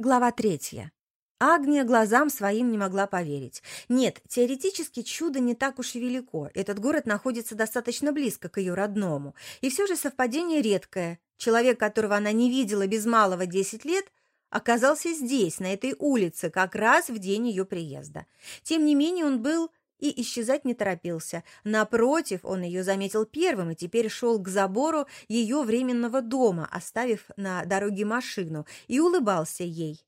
Глава третья. Агния глазам своим не могла поверить. Нет, теоретически чудо не так уж и велико. Этот город находится достаточно близко к ее родному. И все же совпадение редкое. Человек, которого она не видела без малого 10 лет, оказался здесь, на этой улице, как раз в день ее приезда. Тем не менее, он был и исчезать не торопился. Напротив, он ее заметил первым и теперь шел к забору ее временного дома, оставив на дороге машину, и улыбался ей.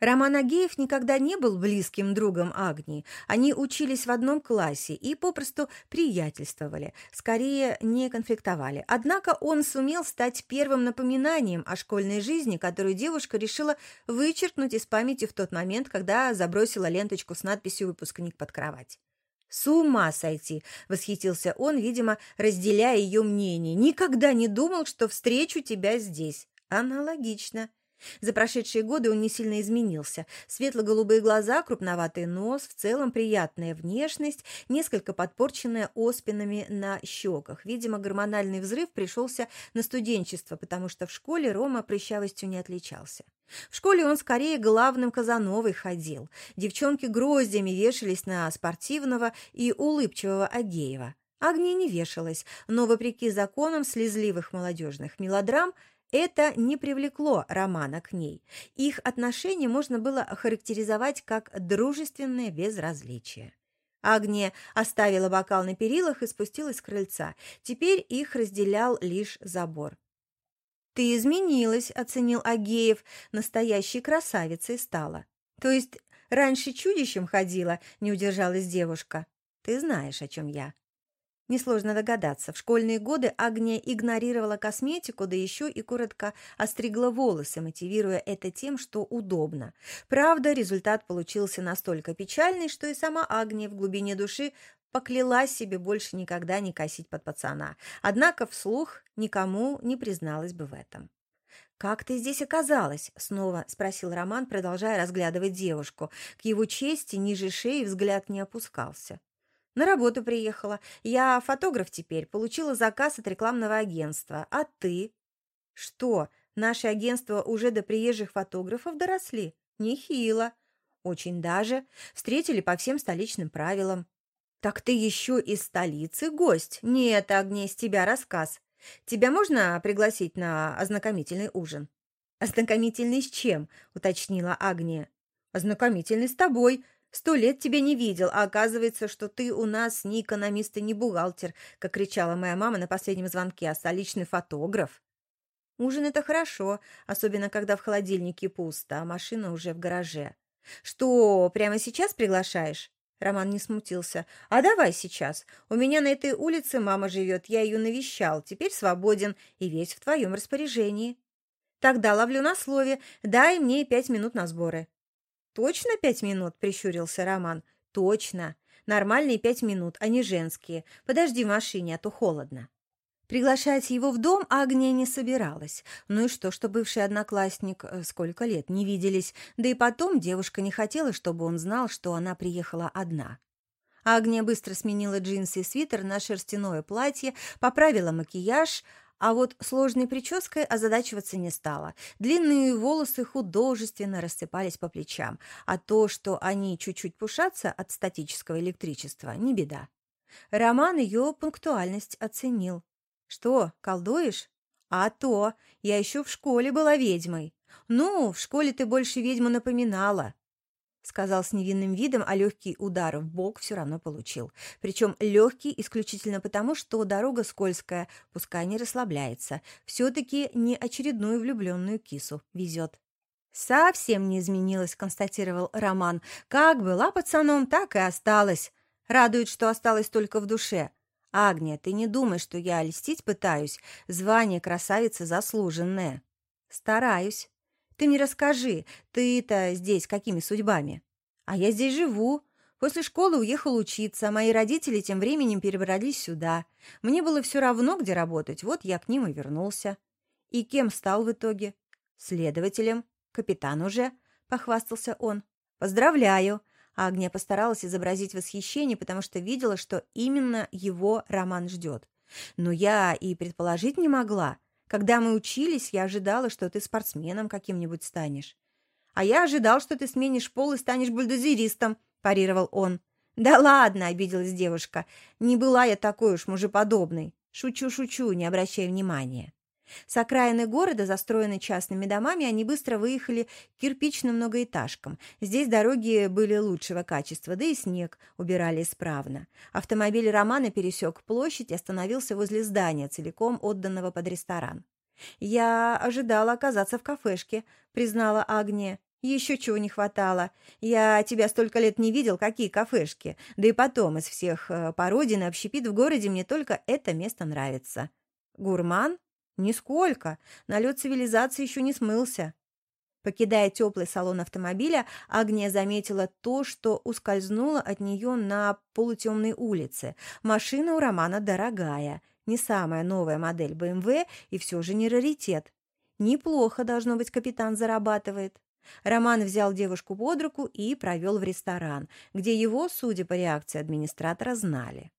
Роман Агеев никогда не был близким другом Агнии. Они учились в одном классе и попросту приятельствовали, скорее не конфликтовали. Однако он сумел стать первым напоминанием о школьной жизни, которую девушка решила вычеркнуть из памяти в тот момент, когда забросила ленточку с надписью «Выпускник под кровать». «С ума сойти!» — восхитился он, видимо, разделяя ее мнение. «Никогда не думал, что встречу тебя здесь». «Аналогично». За прошедшие годы он не сильно изменился. Светло-голубые глаза, крупноватый нос, в целом приятная внешность, несколько подпорченная оспинами на щеках. Видимо, гормональный взрыв пришелся на студенчество, потому что в школе Рома прыщавостью не отличался. В школе он скорее главным Казановой ходил. Девчонки гроздями вешались на спортивного и улыбчивого Агеева. Агния не вешалась, но, вопреки законам слезливых молодежных мелодрам, это не привлекло Романа к ней. Их отношения можно было охарактеризовать как дружественное безразличие. Агния оставила бокал на перилах и спустилась с крыльца. Теперь их разделял лишь забор. «Ты изменилась», — оценил Агеев. «Настоящей красавицей стала». «То есть раньше чудищем ходила?» — не удержалась девушка. «Ты знаешь, о чем я». Несложно догадаться, в школьные годы Агния игнорировала косметику, да еще и коротко остригла волосы, мотивируя это тем, что удобно. Правда, результат получился настолько печальный, что и сама Агния в глубине души поклялась себе больше никогда не косить под пацана. Однако вслух никому не призналась бы в этом. «Как ты здесь оказалась?» — снова спросил Роман, продолжая разглядывать девушку. К его чести ниже шеи взгляд не опускался. На работу приехала. Я фотограф теперь, получила заказ от рекламного агентства. А ты? Что, наше агентство уже до приезжих фотографов доросли? Нехило. Очень даже. Встретили по всем столичным правилам. Так ты еще из столицы гость? Нет, Агния, с тебя рассказ. Тебя можно пригласить на ознакомительный ужин? Ознакомительный с чем? Уточнила Агния. Ознакомительный с тобой. Сто лет тебя не видел, а оказывается, что ты у нас не экономист и не бухгалтер, как кричала моя мама на последнем звонке, а столичный фотограф. Ужин — это хорошо, особенно когда в холодильнике пусто, а машина уже в гараже. Что, прямо сейчас приглашаешь? Роман не смутился. «А давай сейчас. У меня на этой улице мама живет, я ее навещал, теперь свободен и весь в твоем распоряжении». «Тогда ловлю на слове. Дай мне пять минут на сборы». «Точно пять минут?» – прищурился Роман. «Точно. Нормальные пять минут, а не женские. Подожди в машине, а то холодно». Приглашать его в дом Агния не собиралась. Ну и что, что бывший одноклассник э, сколько лет не виделись, да и потом девушка не хотела, чтобы он знал, что она приехала одна. Агния быстро сменила джинсы и свитер на шерстяное платье, поправила макияж, а вот сложной прической озадачиваться не стала. Длинные волосы художественно рассыпались по плечам, а то, что они чуть-чуть пушатся от статического электричества, не беда. Роман ее пунктуальность оценил. «Что, колдуешь?» «А то! Я еще в школе была ведьмой». «Ну, в школе ты больше ведьму напоминала сказал с невинным видом, а легкий удар в бок все равно получил. Причем легкий исключительно потому, что дорога скользкая, пускай не расслабляется. Все-таки не очередную влюбленную кису везет. «Совсем не изменилась», — констатировал Роман. «Как была пацаном, так и осталась. Радует, что осталась только в душе. Агния, ты не думай, что я льстить пытаюсь. Звание красавицы заслуженное». «Стараюсь», ты мне расскажи, ты-то здесь какими судьбами? А я здесь живу. После школы уехал учиться, а мои родители тем временем перебрались сюда. Мне было все равно, где работать, вот я к ним и вернулся. И кем стал в итоге? Следователем. Капитан уже, похвастался он. Поздравляю. Агния постаралась изобразить восхищение, потому что видела, что именно его Роман ждет. Но я и предположить не могла. Когда мы учились, я ожидала, что ты спортсменом каким-нибудь станешь. «А я ожидал, что ты сменишь пол и станешь бульдозеристом», – парировал он. «Да ладно», – обиделась девушка. «Не была я такой уж мужеподобной. Шучу-шучу, не обращай внимания». С окраины города, застроенной частными домами, они быстро выехали к кирпичным многоэтажкам. Здесь дороги были лучшего качества, да и снег убирали исправно. Автомобиль Романа пересек площадь и остановился возле здания, целиком отданного под ресторан. «Я ожидала оказаться в кафешке», — признала Агния. «Еще чего не хватало. Я тебя столько лет не видел, какие кафешки. Да и потом, из всех э, породин и общепит в городе мне только это место нравится». «Гурман?» «Нисколько. Налет цивилизации еще не смылся». Покидая теплый салон автомобиля, Агния заметила то, что ускользнуло от нее на полутемной улице. Машина у Романа дорогая, не самая новая модель БМВ и все же не раритет. Неплохо, должно быть, капитан зарабатывает. Роман взял девушку под руку и провел в ресторан, где его, судя по реакции администратора, знали.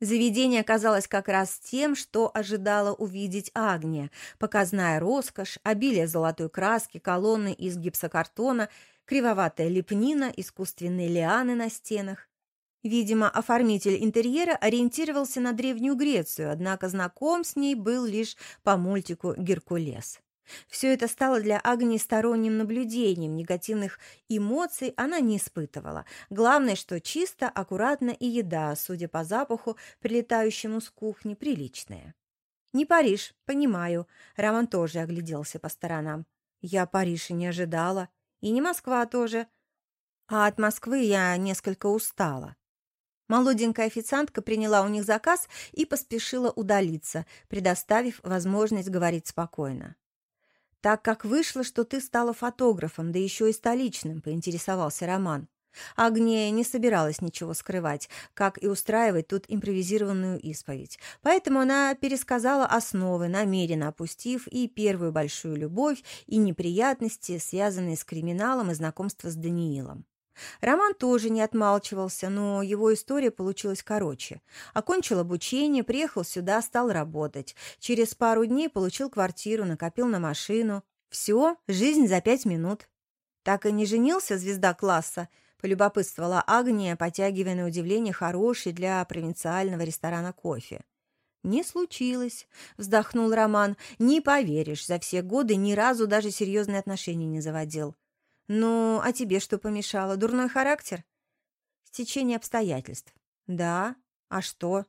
Заведение оказалось как раз тем, что ожидала увидеть Агния. Показная роскошь, обилие золотой краски, колонны из гипсокартона, кривоватая лепнина, искусственные лианы на стенах. Видимо, оформитель интерьера ориентировался на Древнюю Грецию, однако знаком с ней был лишь по мультику «Геркулес». Все это стало для Агнии сторонним наблюдением, негативных эмоций она не испытывала. Главное, что чисто, аккуратно и еда, судя по запаху, прилетающему с кухни, приличная. «Не Париж, понимаю». Роман тоже огляделся по сторонам. «Я Париж и не ожидала. И не Москва тоже. А от Москвы я несколько устала». Молоденькая официантка приняла у них заказ и поспешила удалиться, предоставив возможность говорить спокойно. «Так как вышло, что ты стала фотографом, да еще и столичным», — поинтересовался Роман. Агния не собиралась ничего скрывать, как и устраивать тут импровизированную исповедь. Поэтому она пересказала основы, намеренно опустив и первую большую любовь, и неприятности, связанные с криминалом и знакомство с Даниилом. Роман тоже не отмалчивался, но его история получилась короче. Окончил обучение, приехал сюда, стал работать. Через пару дней получил квартиру, накопил на машину. Все, жизнь за пять минут. Так и не женился звезда класса, полюбопытствовала Агния, потягивая на удивление хороший для провинциального ресторана кофе. «Не случилось», — вздохнул Роман. «Не поверишь, за все годы ни разу даже серьезные отношения не заводил. «Ну, а тебе что помешало? Дурной характер?» «Стечение обстоятельств». «Да? А что?»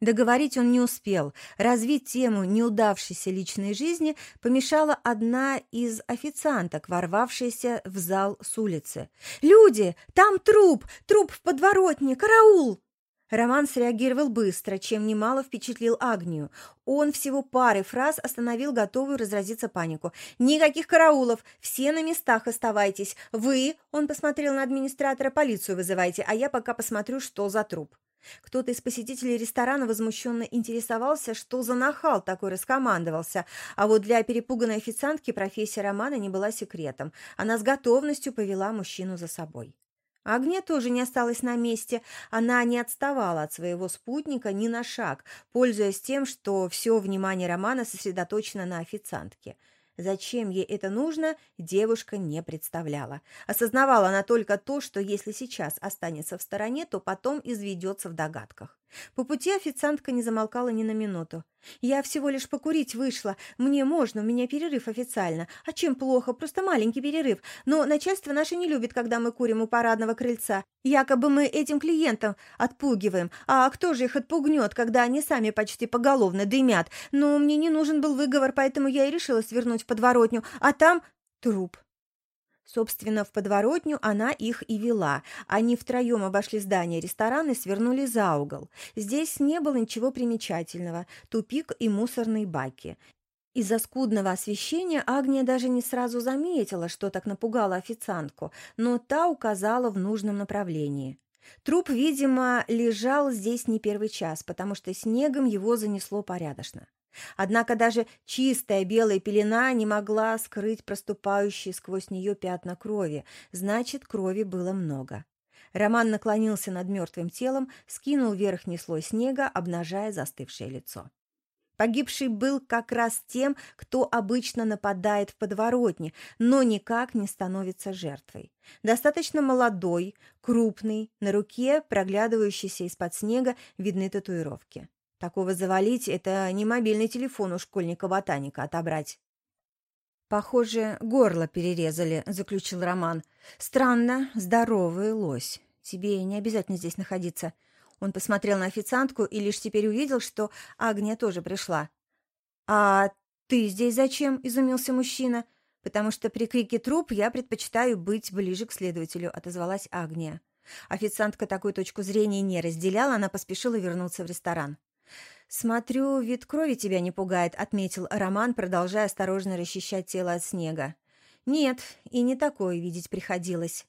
Договорить он не успел. Развить тему неудавшейся личной жизни помешала одна из официанток, ворвавшаяся в зал с улицы. «Люди! Там труп! Труп в подворотне! Караул!» Роман среагировал быстро, чем немало впечатлил Агнию. Он всего пары фраз остановил готовую разразиться панику. «Никаких караулов! Все на местах оставайтесь! Вы, — он посмотрел на администратора, — полицию вызывайте, а я пока посмотрю, что за труп». Кто-то из посетителей ресторана возмущенно интересовался, что за нахал такой раскомандовался, а вот для перепуганной официантки профессия Романа не была секретом. Она с готовностью повела мужчину за собой. Агния тоже не осталась на месте. Она не отставала от своего спутника ни на шаг, пользуясь тем, что все внимание Романа сосредоточено на официантке. Зачем ей это нужно, девушка не представляла. Осознавала она только то, что если сейчас останется в стороне, то потом изведется в догадках. По пути официантка не замолкала ни на минуту. «Я всего лишь покурить вышла. Мне можно, у меня перерыв официально. А чем плохо? Просто маленький перерыв. Но начальство наше не любит, когда мы курим у парадного крыльца. Якобы мы этим клиентам отпугиваем. А кто же их отпугнет, когда они сами почти поголовно дымят? Но мне не нужен был выговор, поэтому я и решила свернуть в подворотню. А там труп». Собственно, в подворотню она их и вела. Они втроем обошли здание ресторана и свернули за угол. Здесь не было ничего примечательного. Тупик и мусорные баки. Из-за скудного освещения Агния даже не сразу заметила, что так напугало официантку, но та указала в нужном направлении. Труп, видимо, лежал здесь не первый час, потому что снегом его занесло порядочно. Однако даже чистая белая пелена не могла скрыть проступающие сквозь нее пятна крови, значит, крови было много. Роман наклонился над мертвым телом, скинул верхний слой снега, обнажая застывшее лицо. Погибший был как раз тем, кто обычно нападает в подворотне, но никак не становится жертвой. Достаточно молодой, крупный, на руке, проглядывающийся из-под снега, видны татуировки. Такого завалить – это не мобильный телефон у школьника-ботаника отобрать. «Похоже, горло перерезали», – заключил Роман. «Странно, здоровый лось. Тебе не обязательно здесь находиться». Он посмотрел на официантку и лишь теперь увидел, что Агния тоже пришла. «А ты здесь зачем?» – изумился мужчина. «Потому что при крике труп я предпочитаю быть ближе к следователю», – отозвалась Агния. Официантка такую точку зрения не разделяла, она поспешила вернуться в ресторан. «Смотрю, вид крови тебя не пугает», — отметил Роман, продолжая осторожно расчищать тело от снега. «Нет, и не такое видеть приходилось.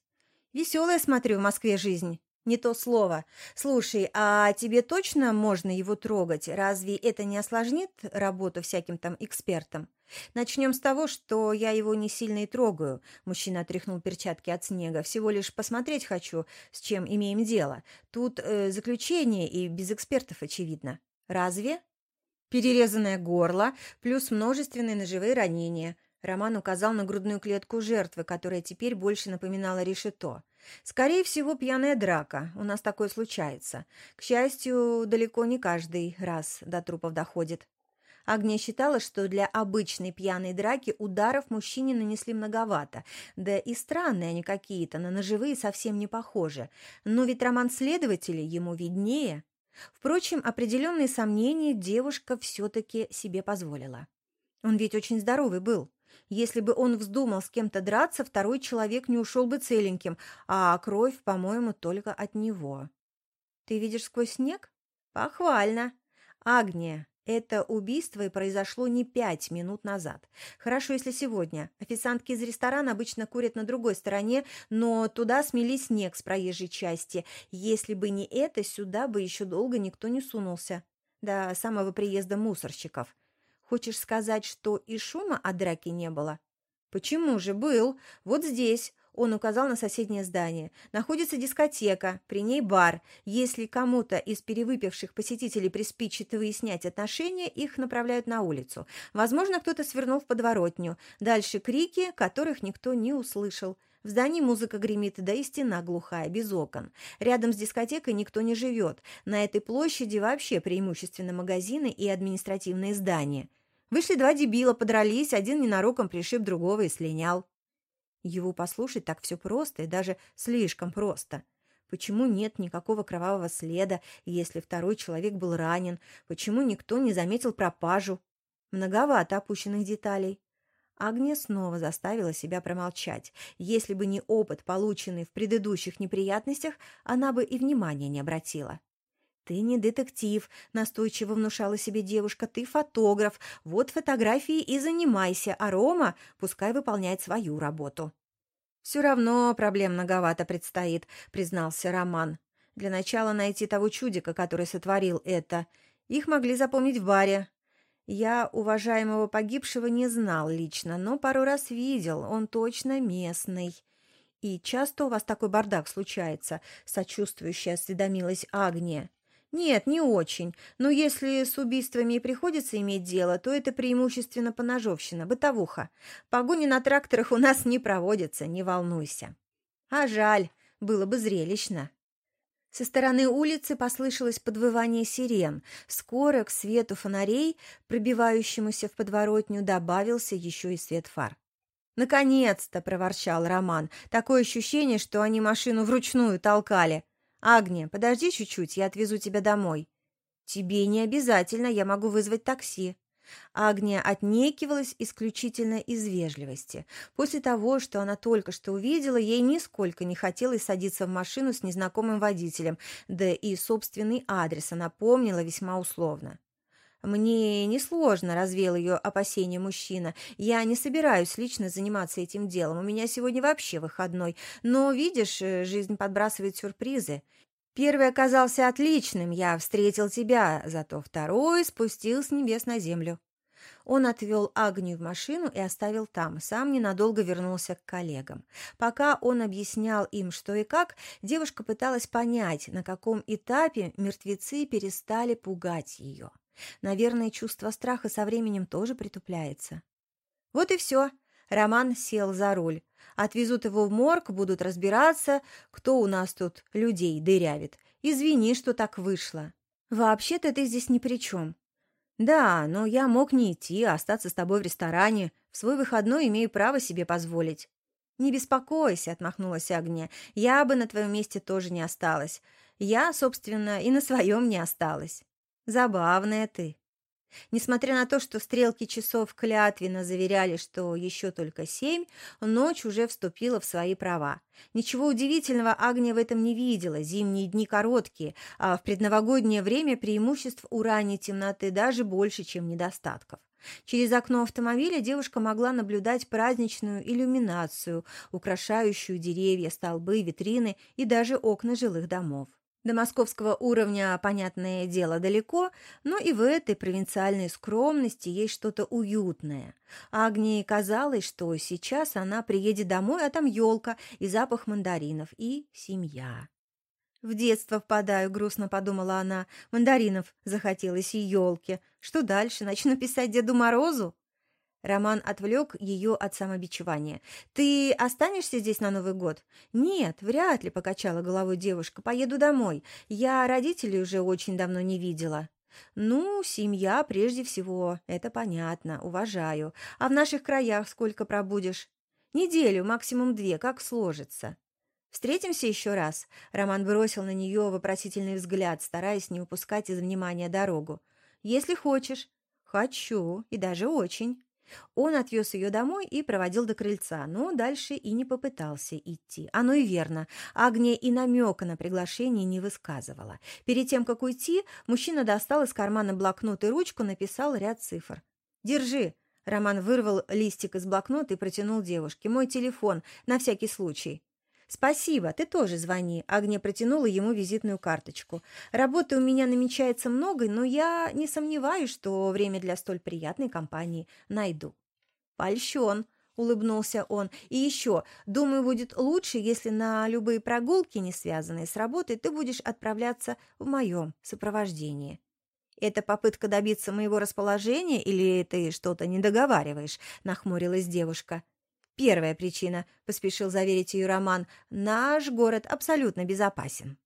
Веселая, смотрю, в Москве жизнь. Не то слово. Слушай, а тебе точно можно его трогать? Разве это не осложнит работу всяким там экспертам? Начнем с того, что я его не сильно и трогаю. Мужчина отряхнул перчатки от снега. Всего лишь посмотреть хочу, с чем имеем дело. Тут э, заключение и без экспертов очевидно. Разве? Перерезанное горло плюс множественные ножевые ранения. Роман указал на грудную клетку жертвы, которая теперь больше напоминала решето. Скорее всего, пьяная драка. У нас такое случается. К счастью, далеко не каждый раз до трупов доходит. Агния считала, что для обычной пьяной драки ударов мужчине нанесли многовато, да и странные они какие-то, на ножевые совсем не похожи. Но ведь роман следователей ему виднее. Впрочем, определенные сомнения девушка все-таки себе позволила. Он ведь очень здоровый был. Если бы он вздумал с кем-то драться, второй человек не ушел бы целеньким, а кровь, по-моему, только от него. Ты видишь сквозь снег? Похвально. Агния, это убийство и произошло не пять минут назад. Хорошо, если сегодня. Официантки из ресторана обычно курят на другой стороне, но туда смели снег с проезжей части. Если бы не это, сюда бы еще долго никто не сунулся. До самого приезда мусорщиков. Хочешь сказать, что и шума от драки не было? Почему же был? Вот здесь. Он указал на соседнее здание. Находится дискотека, при ней бар. Если кому-то из перевыпивших посетителей приспичит выяснять отношения, их направляют на улицу. Возможно, кто-то свернул в подворотню. Дальше крики, которых никто не услышал. В здании музыка гремит, да и стена глухая, без окон. Рядом с дискотекой никто не живет. На этой площади вообще преимущественно магазины и административные здания. Вышли два дебила, подрались, один ненароком пришиб другого и слинял. Его послушать так все просто и даже слишком просто. Почему нет никакого кровавого следа, если второй человек был ранен? Почему никто не заметил пропажу? Многовато опущенных деталей. Агния снова заставила себя промолчать. Если бы не опыт, полученный в предыдущих неприятностях, она бы и внимания не обратила. «Ты не детектив», — настойчиво внушала себе девушка, — «ты фотограф. Вот фотографии и занимайся, а Рома пускай выполняет свою работу». «Все равно проблем многовато предстоит», — признался Роман. «Для начала найти того чудика, который сотворил это. Их могли запомнить в баре. Я уважаемого погибшего не знал лично, но пару раз видел, он точно местный». «И часто у вас такой бардак случается?» — сочувствующе осведомилась Агния. «Нет, не очень. Но если с убийствами и приходится иметь дело, то это преимущественно поножовщина, бытовуха. Погони на тракторах у нас не проводятся, не волнуйся». «А жаль, было бы зрелищно». Со стороны улицы послышалось подвывание сирен. Скоро к свету фонарей, пробивающемуся в подворотню, добавился еще и свет фар. «Наконец-то!» – проворчал Роман. «Такое ощущение, что они машину вручную толкали. «Агния, подожди чуть-чуть, я отвезу тебя домой». «Тебе не обязательно, я могу вызвать такси». Агния отнекивалась исключительно из вежливости. После того, что она только что увидела, ей нисколько не хотелось садиться в машину с незнакомым водителем, да и собственный адрес она помнила весьма условно. «Мне несложно», — развеял ее опасение мужчина. «Я не собираюсь лично заниматься этим делом. У меня сегодня вообще выходной. Но, видишь, э, жизнь подбрасывает сюрпризы. Первый оказался отличным, я встретил тебя, зато второй спустил с небес на землю». Он отвел Агнию в машину и оставил там, сам ненадолго вернулся к коллегам. Пока он объяснял им, что и как, девушка пыталась понять, на каком этапе мертвецы перестали пугать ее. Наверное, чувство страха со временем тоже притупляется. Вот и все. Роман сел за руль. Отвезут его в морг, будут разбираться, кто у нас тут людей дырявит. Извини, что так вышло. Вообще-то ты здесь ни при чем. Да, но я мог не идти, а остаться с тобой в ресторане. В свой выходной имею право себе позволить. «Не беспокойся», — отмахнулась Агния. «Я бы на твоем месте тоже не осталась. Я, собственно, и на своем не осталась. Забавная ты». Несмотря на то, что стрелки часов клятвенно заверяли, что еще только семь, ночь уже вступила в свои права. Ничего удивительного Агния в этом не видела, зимние дни короткие, а в предновогоднее время преимуществ у ранней темноты даже больше, чем недостатков. Через окно автомобиля девушка могла наблюдать праздничную иллюминацию, украшающую деревья, столбы, витрины и даже окна жилых домов. До московского уровня, понятное дело, далеко, но и в этой провинциальной скромности есть что-то уютное. Агнии казалось, что сейчас она приедет домой, а там елка и запах мандаринов, и семья. «В детство впадаю», — грустно подумала она. «Мандаринов захотелось и елки. Что дальше? Начну писать Деду Морозу?» Роман отвлек ее от самобичевания. «Ты останешься здесь на Новый год?» «Нет, вряд ли», — покачала головой девушка. «Поеду домой. Я родителей уже очень давно не видела». «Ну, семья прежде всего, это понятно, уважаю. А в наших краях сколько пробудешь?» «Неделю, максимум две, как сложится». «Встретимся еще раз?» Роман бросил на нее вопросительный взгляд, стараясь не упускать из внимания дорогу. «Если хочешь». «Хочу, и даже очень». Он отвез ее домой и проводил до крыльца, но дальше и не попытался идти. Оно и верно. Агния и намека на приглашение не высказывала. Перед тем, как уйти, мужчина достал из кармана блокнот и ручку, написал ряд цифр. «Держи». Роман вырвал листик из блокнота и протянул девушке. «Мой телефон, на всякий случай». «Спасибо, ты тоже звони», — Агния протянула ему визитную карточку. «Работы у меня намечается много, но я не сомневаюсь, что время для столь приятной компании найду». «Польщен», — улыбнулся он. «И еще, думаю, будет лучше, если на любые прогулки, не связанные с работой, ты будешь отправляться в моем сопровождении». «Это попытка добиться моего расположения или ты что-то не договариваешь?» — нахмурилась девушка. Первая причина, поспешил заверить ее Роман, наш город абсолютно безопасен.